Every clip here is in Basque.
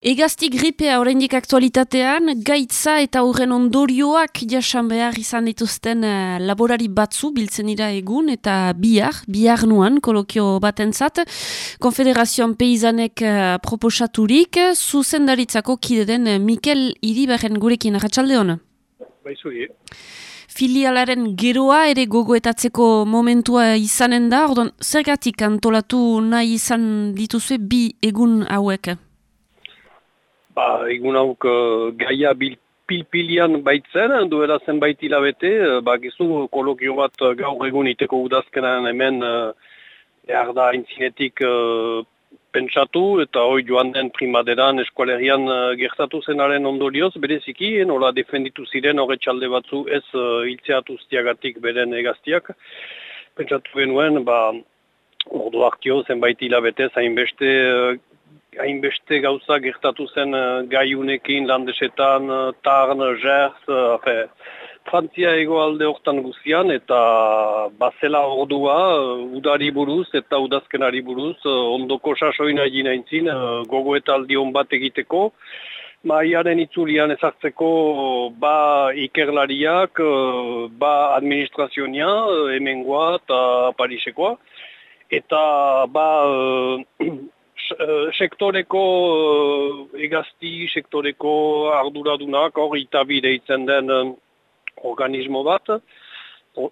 Egazti gripea oraindik aktualitatean, gaitza eta horren ondorioak jasan behar izan dituzten uh, laborari batzu biltzen dira egun eta bihar, bihar nuan kolokio batentzat, Konfederazioan Peizanek uh, proposaturik, zuzendaritzako kide den uh, Mikel Iribarren gurekin, arratsalde hona? Baizuri. Filialaren geroa ere gogoetatzeko momentua izanen da, ordon, zergatik antolatu nahi izan dituzue bi egun hauek? Ba, egun hauk uh, gaia pilpilian baitzen, duela zenbait hilabete, uh, ba, gizu kolokio bat uh, gaur egun iteko udazkenan hemen uh, behar da intzinetik uh, pentsatu, eta hoi joan den primaderan eskualerian uh, gertatu zenaren ondorioz, bereziki, nola defenditu ziren horre txalde batzu ez uh, iltzeatu ziagatik beren egaztiak. Pentsatu genuen, ba, ordu hartio zenbait hilabete, zainbeste uh, hainbeste gauza gertatu zen uh, gaiunekin landesetan, uh, tarn, jerz, uh, Frantzia ego alde hortan guzian eta bazela ordua uh, udari buruz eta udazkenari buruz uh, ondoko sasoina egin aintzin uh, gogo eta aldion bat egiteko. Maiaren itzulian ezartzeko ba ikerlariak, ba administrazionia, emengoa eta parisekoa. Eta ba Eh, sektoreko uh, egazti, sektoreko arduradunak hor itabide itzen den uh, organismo bat,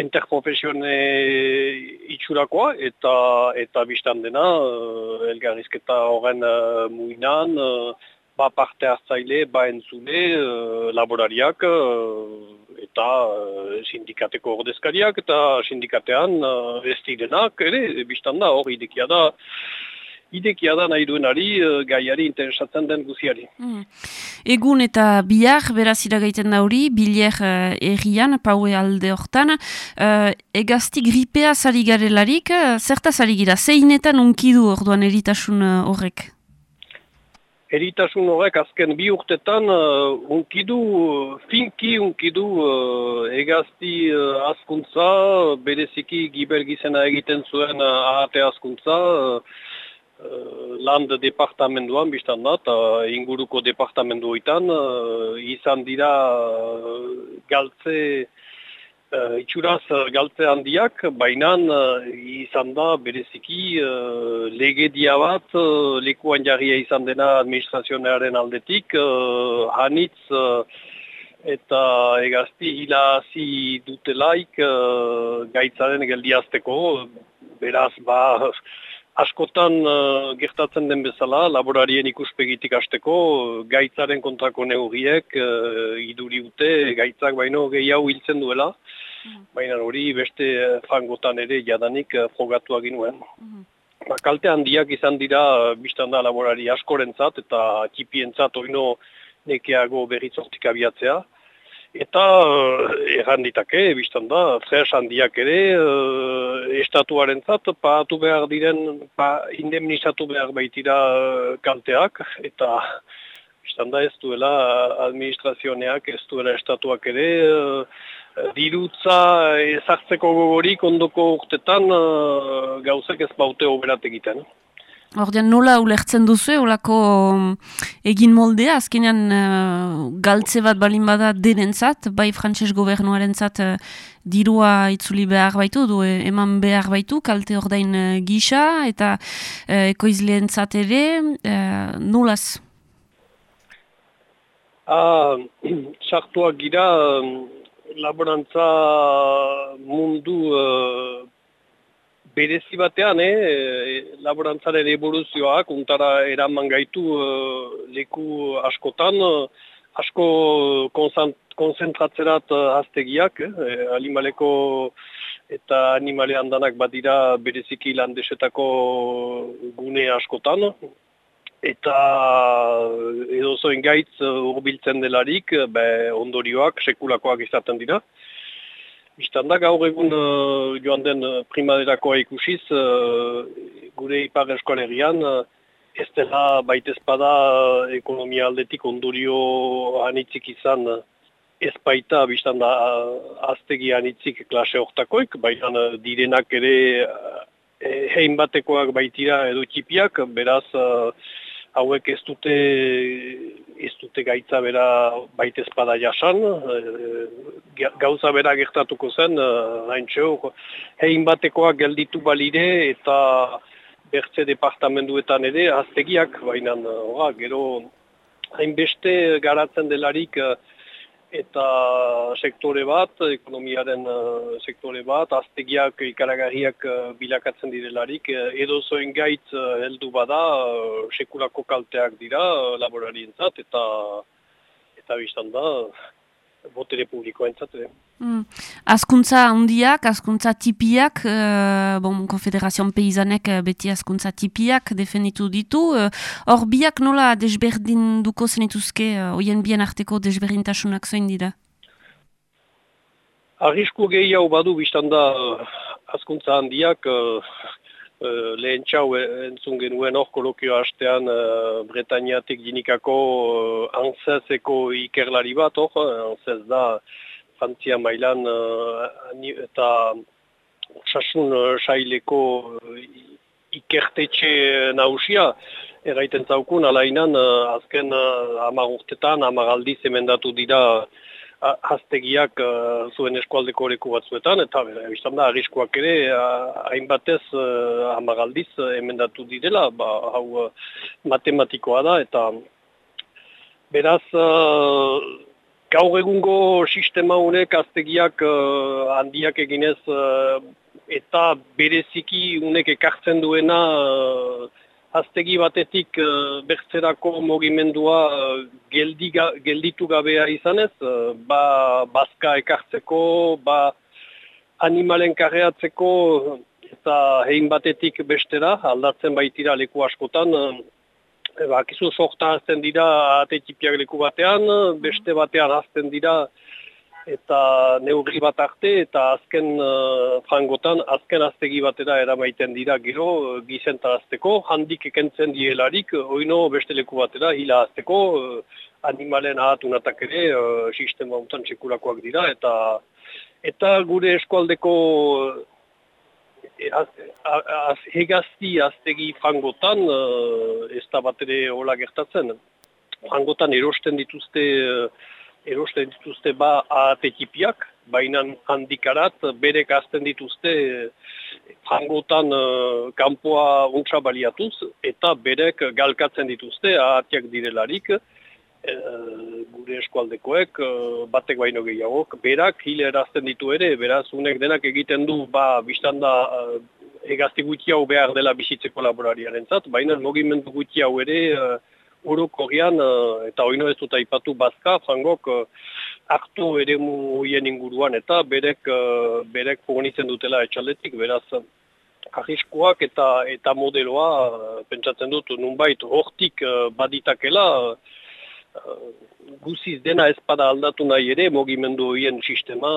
interprofesione itxurakoa eta eta biztan dena elgarrizketa horren muinan, ba parte hartzaile, ba entzule, laborariak eta sindikateko ordezkariak eta sindikatean ez direnak, ere, biztan da hor idekia da, idekia da nahi duenari, uh, gaiari interesatzen den guziari. Mm. Egun eta bihar, beraz iragaiten da hori, biler uh, errian, paue alde hortan, uh, egazti gripea zari garelarik, uh, zerta zari gira, zeinetan unkidu orduan eritasun horrek? Eritasun horrek azken bi urtetan uh, unkidu, finki unkidu uh, egazti uh, askuntza, bereziki gibelgizena egiten zuen uh, ahate askuntza, Uh, land departamentuan biztan da, eta inguruko departamentuetan uh, izan dira uh, galtze, uh, itxuraz galtze handiak, baina izan da bereziki legedia bat, lekuan jarria izan dena administrazionearen aldetik, hanitz eta egazti hilazi dutelaik gaitzaren geldiazteko, beraz ba askotan uh, gertatzen den bezala, laborarien ikuspegitik hasteko gaitzaren kontrako neugriek uh, iduri ute, gaitzak baino gehiago hiltzen duela, mm. baina hori beste uh, fangotan ere jadanik uh, frogatu aginuen. Mm. Ba, kalte handiak izan dira, biztan da laborari askorentzat eta tipientzat oino nekeago berritzortik abiatzea. Eta uh, erran ditake, biztan da, zehaz handiak ere, uh, estatuaren zat, paatu behar diren, pa, indemnizatu behar baitira uh, kalteak, eta biztan da ez duela administrazioneak, ez duela estatuak ere, uh, dirutza ezartzeko gogorik ondoko urtetan uh, gauzek ez baute oberat egiten. Ordean nola ulertzen duzu, olako mm, egin moldea, azkenean uh, galtze bat balin bada denentzat, bai frantses gobernuaren zat uh, dirua itzuli behar baitu, du eh, eman behar baitu, kalte ordain uh, gisa, eta uh, ekoizleen ere, uh, nolaz? Ah, sartuak gira, laborantza mundu berezi batean, eh, laborantzaren evoluzioak, untara eraman gaitu eh, leku askotan, asko konzentratzerat eh, haztegiak, eh, animaleko eta animale handanak badira bereziki landesetako gune askotan, eta edo zoin gaitz urbiltzen delarik, be, ondorioak, sekulakoak izaten dira. Bistanda gaur egun uh, joan den uh, primaderakoa ikusiz, uh, gure ipar eskualerian, uh, ez dela baitezpada uh, ekonomia aldetik ondurio anitzik izan ez baita, bistanda uh, aztegi anitzik klase hortakoik, baina direnak ere uh, hein batekoak baitira edo txipiak, beraz hauek ez dute ez dute gaitza bera baita espada jasan, e, gauza bera gertatuko zen, hain txo, hein batekoak gelditu balide eta bertze departamenduetan ere, aztegiak, baina, gero, hainbeste garatzen delarik, eta sektore bat, ekonomiaren uh, sektore bat, aztegiak ikaragarriak uh, bilakatzen direlarik, uh, edo zoen gaitz uh, heldu bada, uh, sekulako kalteak dira uh, laborarientzat, eta eta biztan da, botere publikoa entzat. Mm. Azkuntza handiak, azkuntza tipiak, uh, bon, Konfederazioan Peizanek uh, beti azkuntza tipiak definitu ditu. Hor uh, biak nola desberdin duko zenituzke, uh, oien bien arteko desberdintasunak zoin dira? Arrisku gehiago badu biztanda azkuntza handiak, uh, uh, lehen txau entzun genuen hor kolokio hastean uh, Bretañatik dinikako uh, anzezeko ikerlari bat hor, anzez da, Frantzia mailan uh, eta sasun uh, saileko uh, ikertetxe nausia erraiten zaukun, alainan uh, azken uh, amar urtetan, emendatu dira Aztegiak uh, zuen eskualdeko leku batzuetan, eta biztan da, arriskoak ere, hainbatez uh, amagaldiz emendatu direla, ba, hau uh, matematikoa da, eta beraz, Gaur egungo sistema honek aztegiak uh, handiak eginez uh, eta bereziki unek ekartzen duena uh, aztegi batetik uh, bertzerako mogimendua uh, geldiga, gelditu gabea izanez, uh, ba bazka ekartzeko, ba animalen karreatzeko eta hein batetik bestera aldatzen baitira leku askotan, Eba, kizu sorta azten dira atetipiak leku batean, beste batean azten dira eta neurri bat arte eta azken uh, frangotan azken aztegi batera eramaiten dira gero uh, gizentarazteko, handik ekentzen dielarik, oino beste leku batera hila azteko, uh, animalen ahatunatak ere uh, sistema untan txekulakoak dira eta eta gure eskualdeko hegazti aztegi frangotan uh, ez da bat ere hola gertatzen. Frangotan erosten dituzte, uh, erosten dituzte ba atekipiak, baina handikarat berek azten dituzte frangotan uh, kanpoa untsa baliatuz, eta berek galkatzen dituzte ahatiak direlarik, e, gure eskualdekoek, batek baino gehiagok, berak hile erazten ditu ere, beraz unek denak egiten du, ba, biztan da, e, egazti guti hau behar dela bizitzeko laborariaren zat, baina mogimendu guti hau ere, e, eta oino ez dut aipatu bazka, frangok, hartu ere muien inguruan, eta berek, berek fornitzen dutela etxaldetik, beraz, arriskoak eta eta modeloa pentsatzen dut nunbait hortik baditakela Uh, guziz dena ezpada aldatu nahi ere, mogimendu horien sistema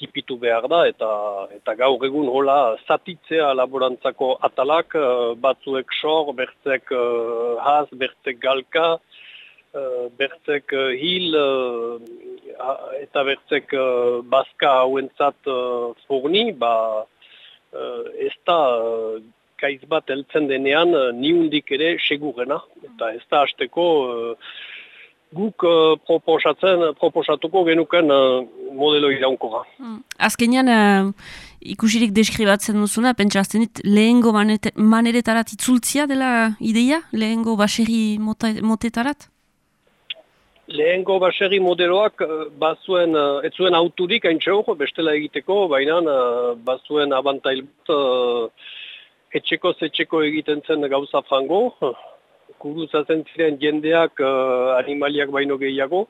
tipitu behar da, eta eta gaur egun hola zatitzea laborantzako atalak, uh, batzuek sor, bertzek uh, haz, bertzek galka, bertzek hil, eta bertzek uh, baska hauentzat uh, forni, ba, ez da kaiz bat eltzen denean niundik ere segurena, eta ez da hasteko guk uh, proposatzen, proposatuko genuken uh, modelo iraunko Mm. Azkenean, uh, ikusirik deskribatzen duzuna, pentsa azten dit, lehengo maneretarat itzultzia dela ideia? Lehengo baserri motetarat? Lehengo baserri modeloak bazuen, ez zuen auturik hain bestela egiteko, baina bazuen abantail bat, etxeko zetxeko egiten zen gauza frango, kuruzatzen ziren jendeak uh, animaliak baino gehiago.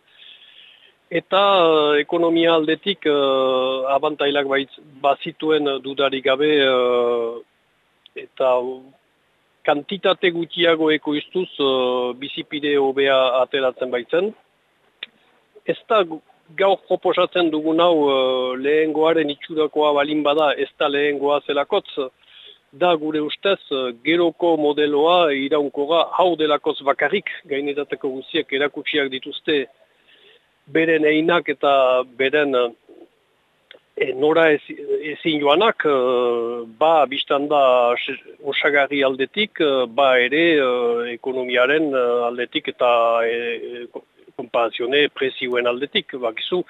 Eta uh, ekonomia aldetik uh, abantailak bazituen dudarik gabe eta kantitate gutiago ekoiztuz uh, bizipide hobea ateratzen baitzen. Ez da gaur proposatzen dugun hau uh, lehengoaren itxurakoa balin bada ez da lehengoa zelakotz, da gure ustez eh, geroko modeloa iraunkora hau delakoz bakarrik gainetateko guziak erakutsiak dituzte beren einak eta beren E, nora ezin joanak, ba biztan osagarri aldetik, ba ere ekonomiaren aldetik eta e, kompazione prezioen aldetik. Bakizu,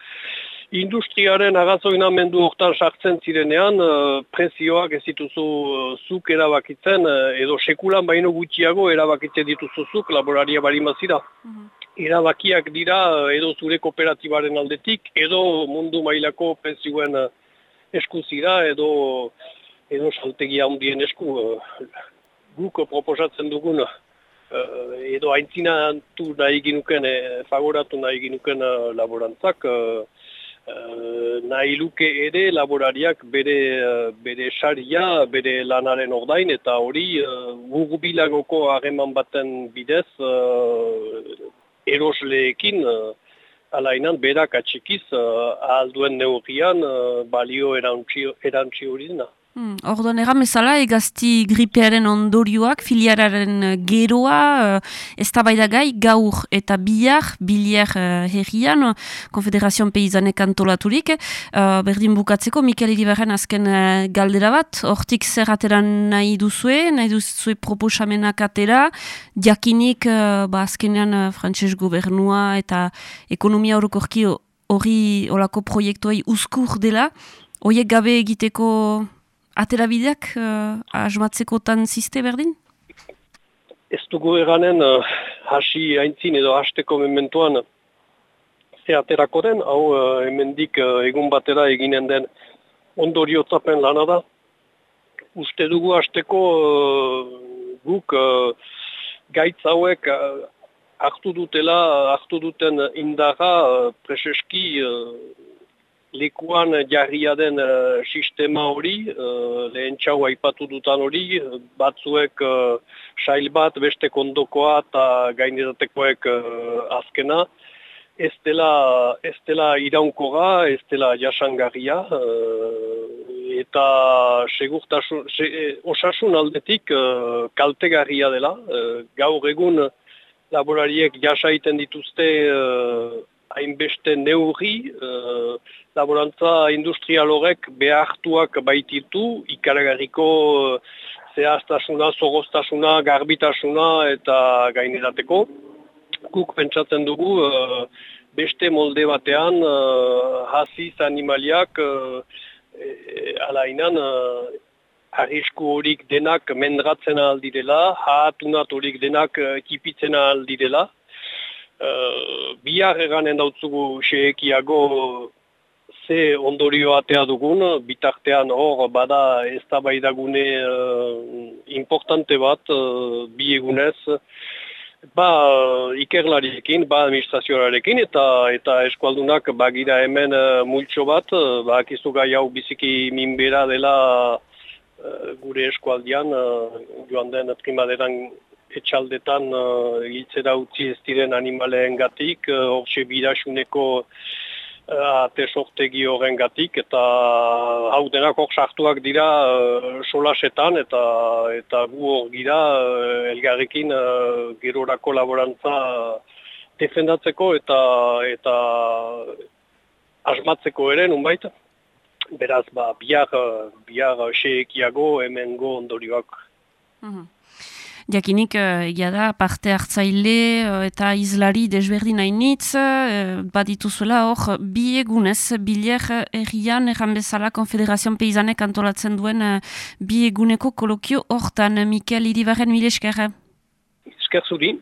industriaren agazoinamendu hortan sartzen zirenean, uh, prezioak ez dituzu uh, zuk erabakitzen, uh, edo sekulan baino gutxiago erabakitzen dituzu zuk laboraria bari mazira. Mhm. Erabakiak dira edo zure kooperatibaren aldetik, edo mundu mailako prezioen uh, eskuzira, edo, edo saltegia hundien esku. Uh, guk proposatzen dugun, edo haintzina nahi ginuken, e, favoratu nahi ginuken laborantzak, Uh, nahi luke ere laborariak bere, uh, bere saria, bere lanaren ordain, eta hori uh, gurbilagoko hageman baten bidez uh, erosleekin uh, alainan berak atxikiz uh, ahalduen neurrian uh, balio erantzi hori dina. Hmm, Orduan egan bezala, egazti gripearen ondorioak, filiararen eh, geroa, uh, ez gai gaur eta bihar, biliar uh, herrian, Konfederazioan Peizanek antolaturik. Uh, berdin bukatzeko, Mikel Iribarren azken galdera bat, hortik zer ateran nahi duzue, nahi duzue proposamenak atera, diakinik, uh, ba azkenean frantses gobernua eta ekonomia horrekorki hori olako proiektuai uzkur dela, Oiek gabe egiteko aterabideak uh, asmatzeko tan ziste berdin? Ez dugu eganen uh, hasi haintzin edo hasteko mementuan ze aterako den, hau uh, hemendik uh, egun batera eginen den ondorio lana da. Uste dugu hasteko uh, guk uh, gaitz hauek uh, hartu dutela, hartu duten indaga uh, preseski uh, lekuan jarria den uh, sistema hori, uh, lehen txau aipatu dutan hori, batzuek uh, sail bat, beste kondokoa eta gainetatekoek uh, azkena, ez dela, ez dela iraunkora, ez dela jasangarria, eta segurtasun, se, osasun aldetik uh, kaltegarria dela, uh, gaur egun laborariek jasaiten dituzte hainbeste neurri, uh, laborantza industrial horrek behartuak baititu, ikaragarriko uh, zehaztasuna, zogostasuna, garbitasuna eta gainerateko. Guk pentsatzen dugu uh, beste molde batean uh, hasiz animaliak uh, e, alainan uh, arrisku horik denak mendratzen aldirela, haatunat horik denak kipitzen aldirela. Uh, bihar eganen dautzugu xeekiago ze ondorio atea dugun, bitartean hor bada ez da baidagune uh, importante bat uh, bi egunez, ba ikerlariekin, ba administrazioarekin eta eta eskualdunak bagira hemen uh, multxo bat, uh, ba akizu gai hau biziki minbera dela uh, gure eskualdian, uh, joan den primaderan etxaldetan uh, egiltzera utzi ez diren animaleen gatik, uh, horxe bidasuneko uh, atesortegi horren gatik, eta hau denak hor sartuak dira uh, solasetan, eta eta gu hor gira uh, elgarrekin uh, gerorako laborantza defendatzeko eta eta asmatzeko ere, nunbait. Beraz, ba, biar, biar xeekiago hemen go ondorioak. Mhm. Jakinik, eh, egia da, parte hartzaile uh, eta izlari desberdin hainitz, uh, badituzuela hor, bi egunez, biler errian, erran bezala, Konfederazioan Peizanek antolatzen duen bi eguneko kolokio hortan, Mikel Iribarren, mile esker. Esker zuri.